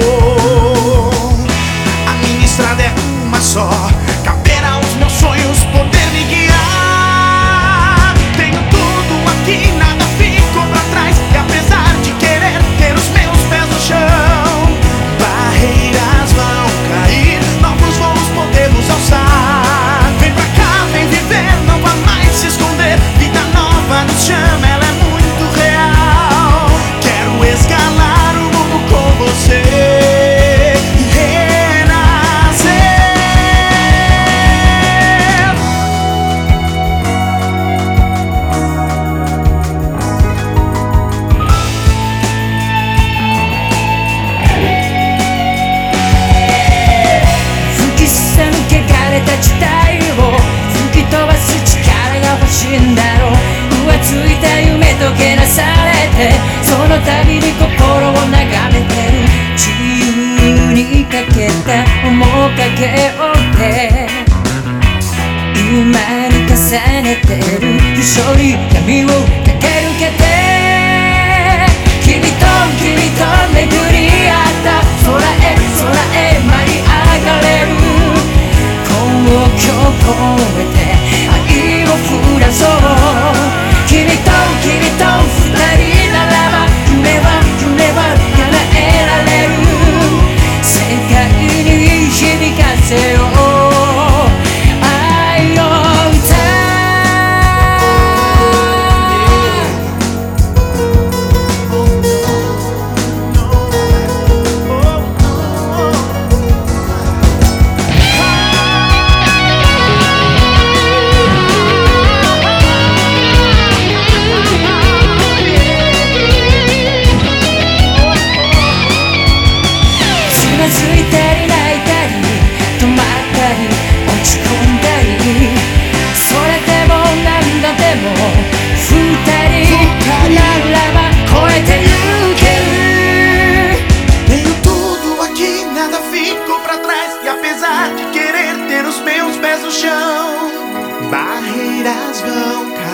favor. A minha estrada é uma só. て馬に重ねてる一緒に闇を駆け抜けて君と君と巡り合った空へ空へ舞い上がれるこの曲を os meus pés no chão, barreiras vão cair.